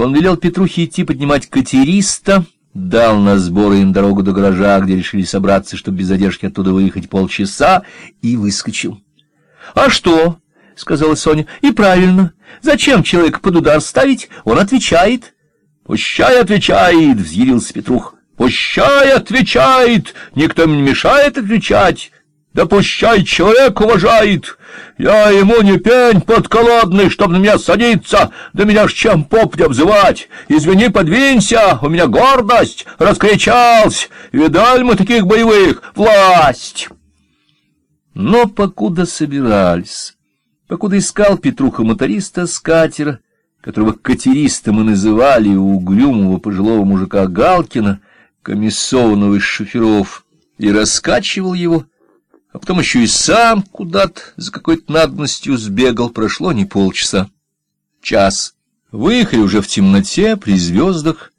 Он велел Петрухе идти поднимать катериста, дал на сборы им дорогу до гаража, где решили собраться, чтобы без задержки оттуда выехать полчаса, и выскочил. — А что? — сказала Соня. — И правильно. Зачем человека под удар ставить? Он отвечает. — Пущай отвечает, — взъярился Петрух. — Пущай отвечает, никто им не мешает отвечать. Да пущай человек уважает. Я ему не пень подколодный, чтоб на меня садиться, да меня ж чем поп не обзывать. Извини, подвинься, у меня гордость, раскричался. Видали мы таких боевых, власть. Но покуда собирались, покуда искал Петруха моториста с катера, которого катеристом и называли у угрюмого пожилого мужика Галкина, комиссованного из шоферов, и раскачивал его, а потом еще и сам куда-то за какой-то надобностью сбегал, прошло не полчаса. Час. Выехали уже в темноте, при звездах,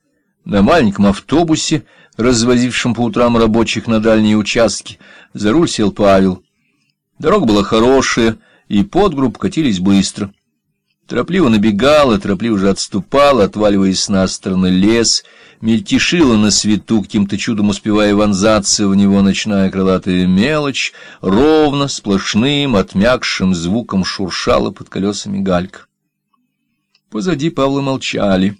на маленьком автобусе, развозившем по утрам рабочих на дальние участки. За руль сел Павел. Дорога была хорошая, и под групп катились быстро. Торопливо набегала, торопливо же отступала, отваливаясь на стороны лес — мельтешила на свету, каким-то чудом успевая вонзаться в него ночная крылатая мелочь, ровно, сплошным, отмякшим звуком шуршала под колесами галька. Позади Павла молчали.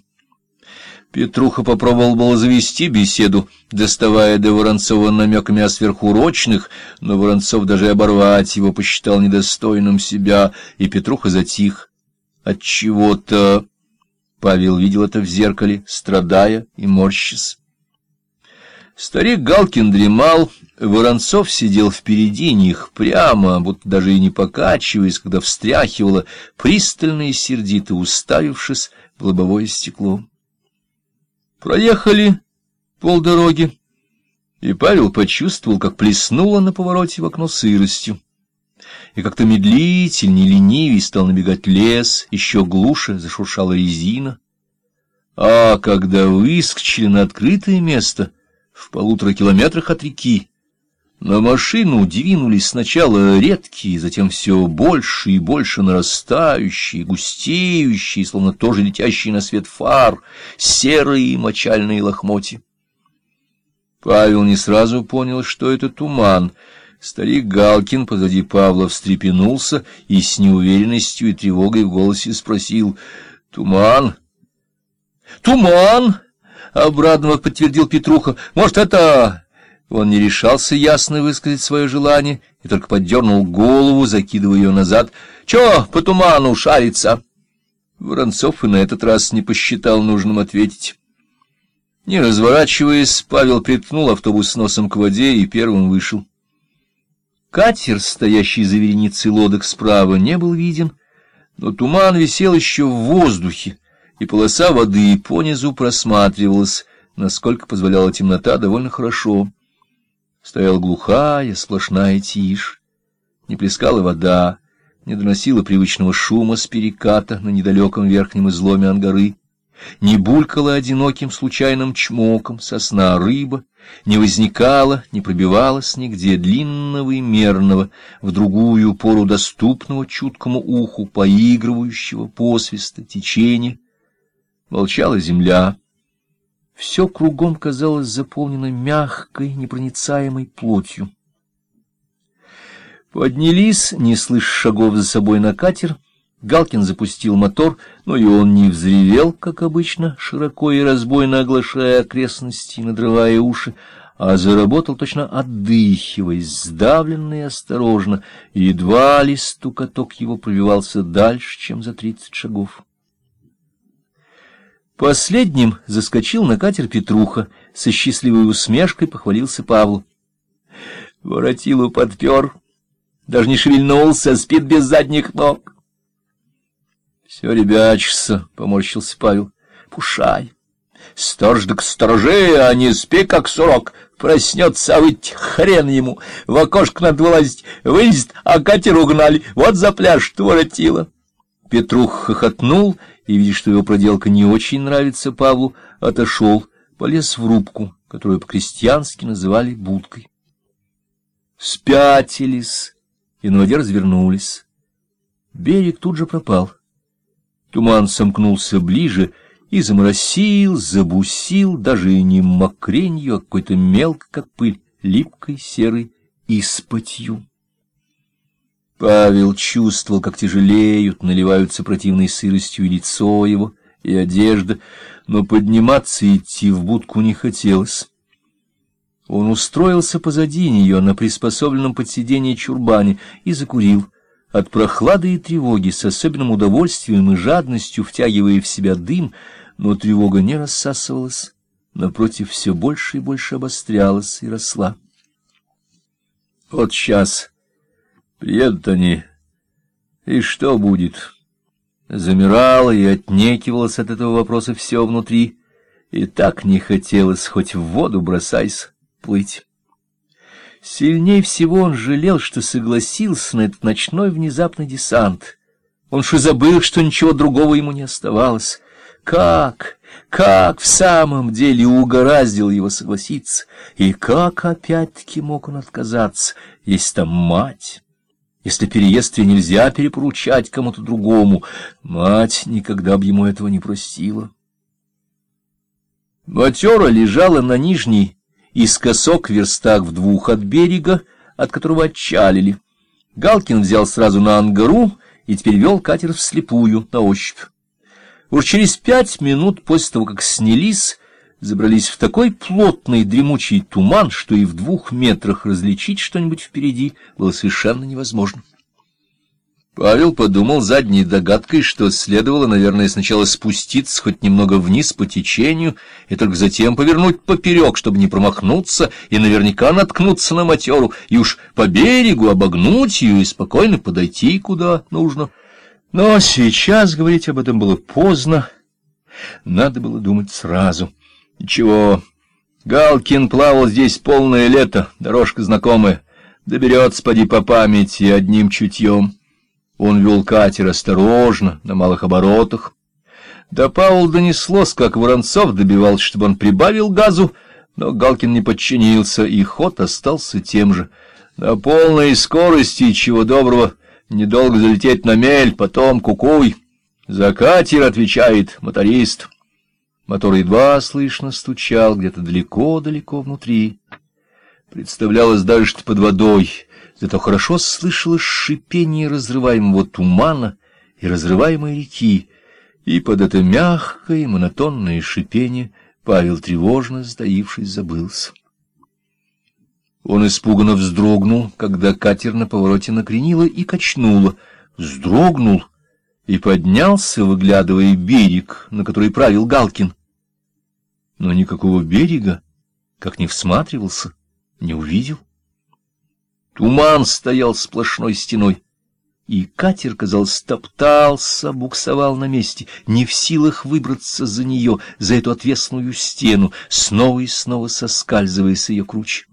Петруха попробовал было завести беседу, доставая до Воронцова намеками о сверхурочных, но Воронцов даже оборвать его посчитал недостойным себя, и Петруха затих от чего-то Павел видел это в зеркале, страдая и морщась. Старик Галкин дремал, Воронцов сидел впереди них, прямо, будто даже и не покачиваясь, когда встряхивало, пристально и сердито уставившись в лобовое стекло. Проехали полдороги, и Павел почувствовал, как плеснуло на повороте в окно сыростью и как-то медлительнее, ленивее стал набегать лес, еще глуше зашуршала резина. А когда выскочили на открытое место в полутора километрах от реки, на машину двинулись сначала редкие, затем все больше и больше нарастающие, густеющие, словно тоже летящие на свет фар, серые мочальные лохмотья. Павел не сразу понял, что это туман — Старик Галкин позади Павла встрепенулся и с неуверенностью и тревогой в голосе спросил «Туман?» «Туман!» — обрадованно подтвердил Петруха. «Может, это...» Он не решался ясно высказать свое желание и только поддернул голову, закидывая ее назад. «Чё по туману шарится?» Воронцов и на этот раз не посчитал нужным ответить. Не разворачиваясь, Павел приткнул автобус носом к воде и первым вышел. Катер, стоящий за вереницей лодок справа, не был виден, но туман висел еще в воздухе, и полоса воды понизу просматривалась, насколько позволяла темнота, довольно хорошо. Стояла глухая, сплошная тишь. Не плескала вода, не доносила привычного шума с переката на недалеком верхнем изломе ангары не булькала одиноким случайным чмоком сосна рыба, не возникала, не пробивалась нигде длинного и мерного, в другую пору доступного чуткому уху, поигрывающего посвиста, течения. Молчала земля. Все кругом казалось заполнено мягкой, непроницаемой плотью. Поднялись, не слыша шагов за собой на катер, Галкин запустил мотор, но и он не взревел, как обычно, широко и разбойно оглашая окрестности, надрывая уши, а заработал точно отдыхиваясь, сдавленно и осторожно, и едва ли стукоток его пробивался дальше, чем за тридцать шагов. Последним заскочил на катер Петруха, со счастливой усмешкой похвалился Павлу. Воротилу подпер, даже не шевельнулся, спит без задних ног. Все ребячься, — поморщился Павел. — Пушай. Сторож да к стороже, а не спи, как сурок. Проснется, а ведь хрен ему. В окошко надо вылазить. Вылезет, а катер угнали. Вот за пляж творотило. Петрух хохотнул и, видя, что его проделка не очень нравится Павлу, отошел, полез в рубку, которую по-крестьянски называли будкой. Спятились и на воде развернулись. Берег тут же пропал. Туман сомкнулся ближе, и заморосил, забусил, даже не мокренью, а какой-то мелко, как пыль, липкой, серой испотью. Павел чувствовал, как тяжелеют, наливаются противной сыростью и лицо его, и одежда, но подниматься и идти в будку не хотелось. Он устроился позади нее на приспособленном под сиденье чурбане и закурил, от прохлады и тревоги с особенным удовольствием и жадностью втягивая в себя дым, но тревога не рассасывалась, напротив, все больше и больше обострялась и росла. Вот сейчас приедут они, и что будет? Замирало и отнекивалось от этого вопроса все внутри, и так не хотелось, хоть в воду бросайся, плыть. Сильнее всего он жалел, что согласился на этот ночной внезапный десант. Он же забыл, что ничего другого ему не оставалось. Как, как в самом деле угораздил его согласиться, и как опять-таки мог он отказаться, если там мать, если переезд нельзя перепоручать кому-то другому, мать никогда бы ему этого не простила. Матера лежала на нижней, искосок верстах в двух от берега, от которого отчалили. Галкин взял сразу на ангару и теперь вел катер вслепую, на ощупь. Уж через пять минут после того, как снялись, забрались в такой плотный дремучий туман, что и в двух метрах различить что-нибудь впереди было совершенно невозможно. Павел подумал задней догадкой, что следовало, наверное, сначала спуститься хоть немного вниз по течению и только затем повернуть поперек, чтобы не промахнуться и наверняка наткнуться на матеру, и уж по берегу обогнуть ее и спокойно подойти куда нужно. Но сейчас говорить об этом было поздно. Надо было думать сразу. Ничего, Галкин плавал здесь полное лето, дорожка знакомая. Доберется, поди по памяти, одним чутьем. Он вел катер осторожно, на малых оборотах. До Паул донеслось, как Воронцов добивался, чтобы он прибавил газу, но Галкин не подчинился, и ход остался тем же. На полной скорости, чего доброго, Недолго залететь на мель, потом кукуй. За катер отвечает моторист. Мотор едва слышно стучал где-то далеко-далеко внутри. Представлялось даже, что под водой, зато хорошо слышалось шипение разрываемого тумана и разрываемой реки, и под это мягкое монотонное шипение Павел, тревожно сдаившись, забылся. Он испуганно вздрогнул, когда катер на повороте накренило и качнуло, вздрогнул и поднялся, выглядывая берег, на который правил Галкин. Но никакого берега, как ни всматривался, не увидел. Туман стоял сплошной стеной, и катер, казалось, топтался, буксовал на месте, не в силах выбраться за нее, за эту отвесную стену, снова и снова соскальзывая с ее круче.